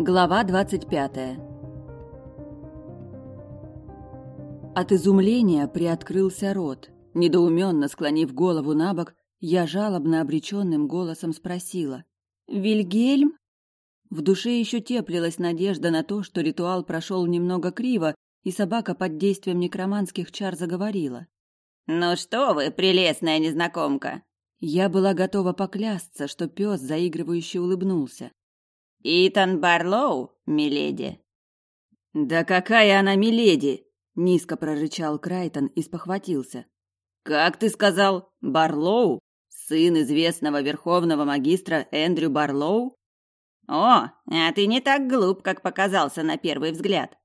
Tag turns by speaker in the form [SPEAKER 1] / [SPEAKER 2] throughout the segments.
[SPEAKER 1] Глава двадцать пятая От изумления приоткрылся рот. Недоуменно склонив голову на бок, я жалобно обреченным голосом спросила. «Вильгельм?» В душе еще теплилась надежда на то, что ритуал прошел немного криво, и собака под действием некроманских чар заговорила.
[SPEAKER 2] «Ну что вы, прелестная незнакомка!»
[SPEAKER 1] Я была готова поклясться, что пес заигрывающе улыбнулся.
[SPEAKER 2] «Итан Барлоу, миледи».
[SPEAKER 1] «Да какая она миледи!» — низко прорычал Крайтон и спохватился. «Как ты сказал, Барлоу? Сын известного верховного магистра Эндрю Барлоу?»
[SPEAKER 2] «О, а ты не так глуп, как показался на первый взгляд».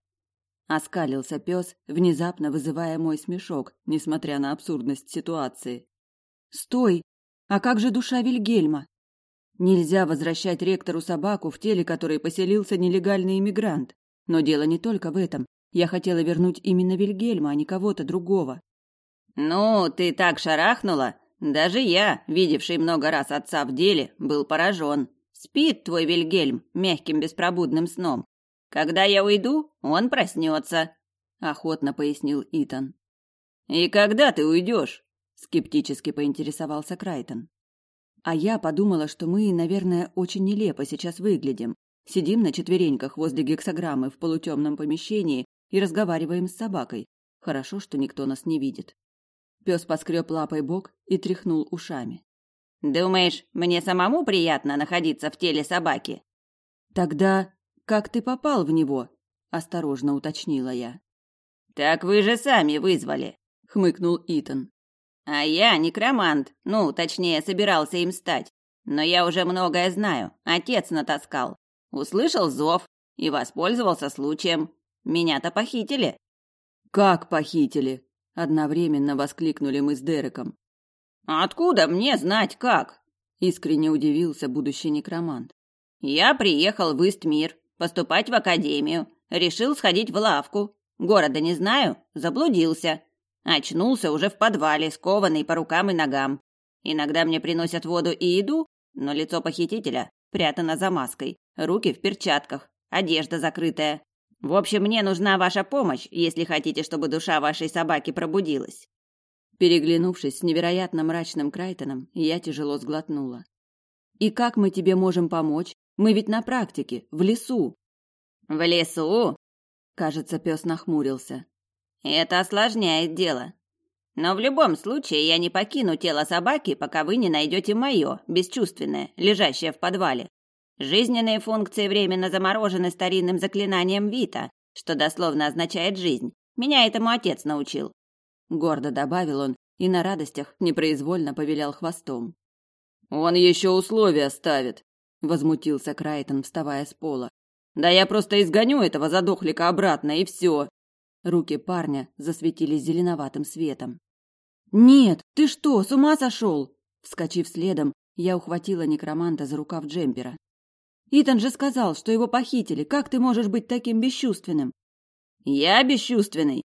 [SPEAKER 1] Оскалился пес, внезапно вызывая мой смешок, несмотря на абсурдность ситуации. «Стой! А как же душа Вильгельма? Нельзя возвращать ректору собаку, в теле которой поселился нелегальный иммигрант. Но дело не только в этом. Я хотела вернуть именно Вильгельма, а не кого-то другого.
[SPEAKER 2] Ну, ты так шарахнула. Даже я, видевший много раз отца в деле, был поражен. Спит твой Вильгельм мягким беспробудным сном. Когда я уйду, он проснется, охотно пояснил Итан. И когда ты уйдешь? скептически поинтересовался Крайтон. А я подумала, что мы, наверное, очень нелепо сейчас выглядим. Сидим на четвереньках возле гексограммы в полутемном помещении и разговариваем с собакой. Хорошо, что никто нас не видит. Пес поскреб лапой бок и тряхнул ушами. «Думаешь, мне самому приятно находиться в теле собаки?»
[SPEAKER 1] «Тогда как ты попал в него?» – осторожно уточнила я.
[SPEAKER 2] «Так вы же сами вызвали», – хмыкнул Итан. А я некромант, ну, точнее, собирался им стать. Но я уже многое знаю, отец натаскал. Услышал зов и воспользовался случаем. Меня-то похитили.
[SPEAKER 1] Как похитили? Одновременно воскликнули мы с Дереком.
[SPEAKER 2] Откуда мне знать как?
[SPEAKER 1] Искренне удивился будущий некромант.
[SPEAKER 2] Я приехал в Истмир, поступать в академию, решил сходить в лавку. Города не знаю, заблудился. Очнулся уже в подвале, скованный по рукам и ногам. Иногда мне приносят воду и еду, но лицо похитителя прятано за маской, руки в перчатках, одежда закрытая. В общем, мне нужна ваша помощь, если хотите, чтобы душа вашей собаки пробудилась.
[SPEAKER 1] Переглянувшись с невероятно мрачным Крайтоном, я тяжело сглотнула. И как мы тебе можем помочь? Мы ведь на практике, в лесу.
[SPEAKER 2] В лесу?
[SPEAKER 1] Кажется, пес нахмурился.
[SPEAKER 2] Это осложняет дело. Но в любом случае я не покину тело собаки, пока вы не найдете мое, бесчувственное, лежащее в подвале. Жизненные функции временно заморожены старинным заклинанием Вита, что дословно означает жизнь. Меня этому отец научил.
[SPEAKER 1] Гордо добавил он и на радостях непроизвольно повилял хвостом. Он еще условия ставит, возмутился Крайтон, вставая с пола. Да я просто изгоню этого задохлика обратно и все. Руки парня засветились зеленоватым светом. «Нет, ты что, с ума сошел?» Вскочив следом, я ухватила некроманта за рукав джемпера. «Итан же сказал, что его похитили. Как ты можешь быть таким бесчувственным?»
[SPEAKER 2] «Я бесчувственный?»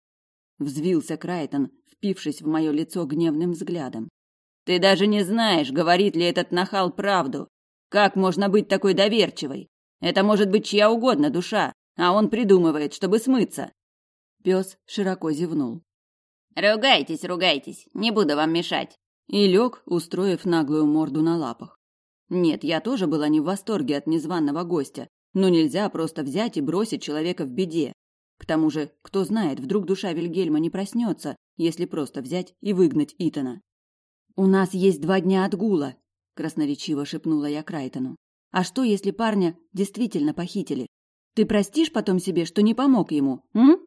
[SPEAKER 1] Взвился Крайтон, впившись в мое лицо гневным взглядом.
[SPEAKER 2] «Ты даже не знаешь, говорит ли этот нахал правду. Как можно быть такой доверчивой? Это может быть чья угодно душа, а он придумывает, чтобы смыться.
[SPEAKER 1] Пес широко зевнул.
[SPEAKER 2] «Ругайтесь, ругайтесь, не буду вам мешать».
[SPEAKER 1] И лег, устроив наглую морду на лапах. Нет, я тоже была не в восторге от незваного гостя, но нельзя просто взять и бросить человека в беде. К тому же, кто знает, вдруг душа Вильгельма не проснется, если просто взять и выгнать Итана. «У нас есть два дня отгула», — красноречиво шепнула я Крайтону. «А что, если парня действительно похитили? Ты простишь потом себе, что не помог ему, м?»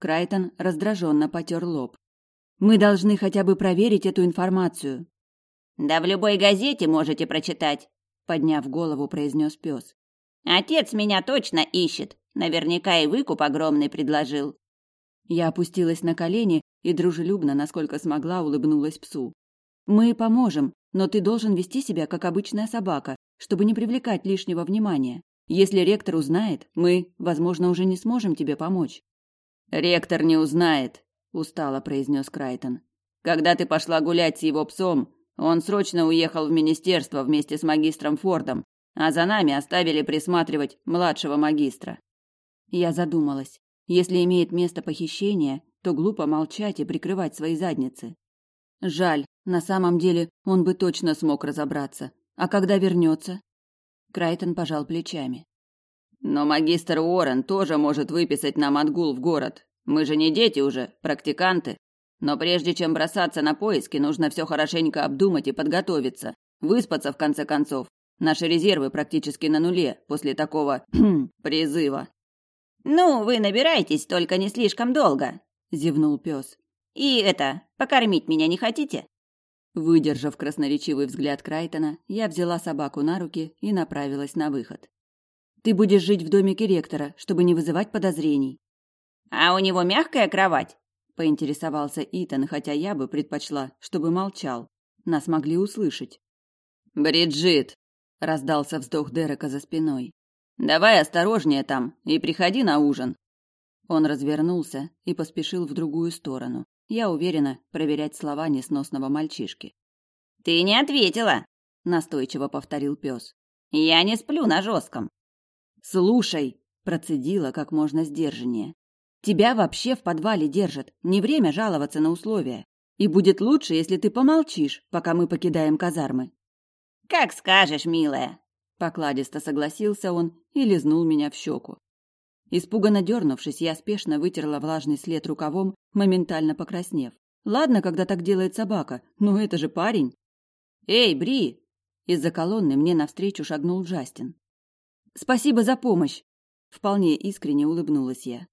[SPEAKER 1] Крайтон раздраженно потер лоб. Мы должны хотя бы проверить эту информацию.
[SPEAKER 2] Да в любой газете можете прочитать, подняв голову, произнес пес. Отец меня точно ищет. Наверняка и выкуп огромный предложил.
[SPEAKER 1] Я опустилась на колени и дружелюбно, насколько смогла, улыбнулась псу. Мы поможем, но ты должен вести себя как обычная собака, чтобы не привлекать лишнего внимания. Если ректор узнает, мы, возможно, уже не сможем тебе помочь.
[SPEAKER 2] Ректор не узнает, устало произнес Крайтон. Когда ты пошла гулять с его псом, он срочно уехал в министерство вместе с магистром Фордом,
[SPEAKER 1] а за нами оставили присматривать младшего магистра. Я задумалась. Если имеет место похищение, то глупо молчать и прикрывать свои задницы. Жаль, на самом деле он бы точно смог разобраться. А когда вернется? Крайтон пожал плечами. Но магистр Уоррен тоже может выписать нам отгул в город. Мы же не дети уже, практиканты. Но прежде чем бросаться на поиски, нужно все хорошенько обдумать и подготовиться. Выспаться, в конце концов. Наши резервы практически на нуле после такого призыва.
[SPEAKER 2] «Ну, вы набирайтесь, только не слишком долго», — зевнул пес. «И это, покормить меня не хотите?»
[SPEAKER 1] Выдержав красноречивый взгляд Крайтона, я взяла собаку на руки и направилась на выход. «Ты будешь жить в домике ректора, чтобы не вызывать подозрений».
[SPEAKER 2] «А у него мягкая кровать?»
[SPEAKER 1] – поинтересовался Итан, хотя я бы предпочла, чтобы молчал. Нас могли услышать. «Бриджит!» – раздался вздох Дерека за спиной. «Давай осторожнее там и приходи на ужин». Он развернулся и поспешил в другую сторону. Я уверена, проверять слова несносного мальчишки.
[SPEAKER 2] «Ты не ответила!»
[SPEAKER 1] – настойчиво повторил пес.
[SPEAKER 2] «Я не сплю на жестком».
[SPEAKER 1] «Слушай!» – процедила как можно сдержаннее. «Тебя вообще в подвале держат. Не время жаловаться на условия. И будет лучше, если ты помолчишь, пока мы покидаем казармы».
[SPEAKER 2] «Как скажешь, милая!»
[SPEAKER 1] Покладисто согласился он и лизнул меня в щеку. Испуганно дернувшись, я спешно вытерла влажный след рукавом, моментально покраснев. Ладно, когда так делает собака, но это же парень. «Эй, Бри!» Из-за колонны мне навстречу шагнул Джастин. «Спасибо за помощь!» Вполне искренне улыбнулась я.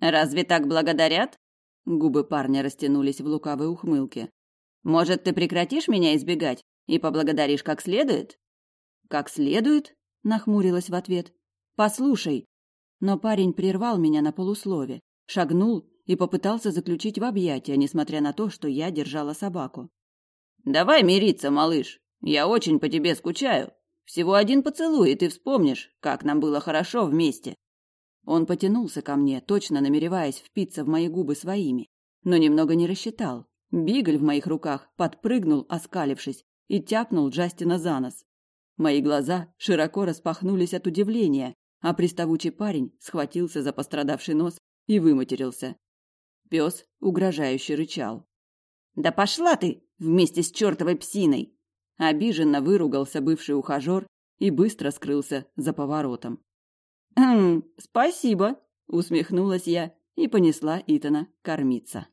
[SPEAKER 2] «Разве так благодарят?»
[SPEAKER 1] Губы парня растянулись в лукавой ухмылке.
[SPEAKER 2] «Может, ты прекратишь меня избегать и поблагодаришь как следует?»
[SPEAKER 1] «Как следует?» – нахмурилась в ответ. «Послушай, но парень прервал меня на полуслове, шагнул и попытался заключить в объятия, несмотря на то, что я держала собаку.
[SPEAKER 2] «Давай мириться, малыш. Я очень по тебе скучаю. Всего один поцелуй, и ты вспомнишь, как нам было хорошо вместе».
[SPEAKER 1] Он потянулся ко мне, точно намереваясь впиться в мои губы своими, но немного не рассчитал. Бигль в моих руках подпрыгнул, оскалившись, и тяпнул Джастина за нос. Мои глаза широко распахнулись от удивления, а приставучий парень схватился за пострадавший нос и выматерился. Пес угрожающе рычал.
[SPEAKER 2] «Да пошла ты вместе с чертовой псиной!»
[SPEAKER 1] Обиженно выругался бывший ухажер и быстро скрылся за поворотом.
[SPEAKER 2] «Хм, спасибо!»
[SPEAKER 1] – усмехнулась я и понесла Итана кормиться.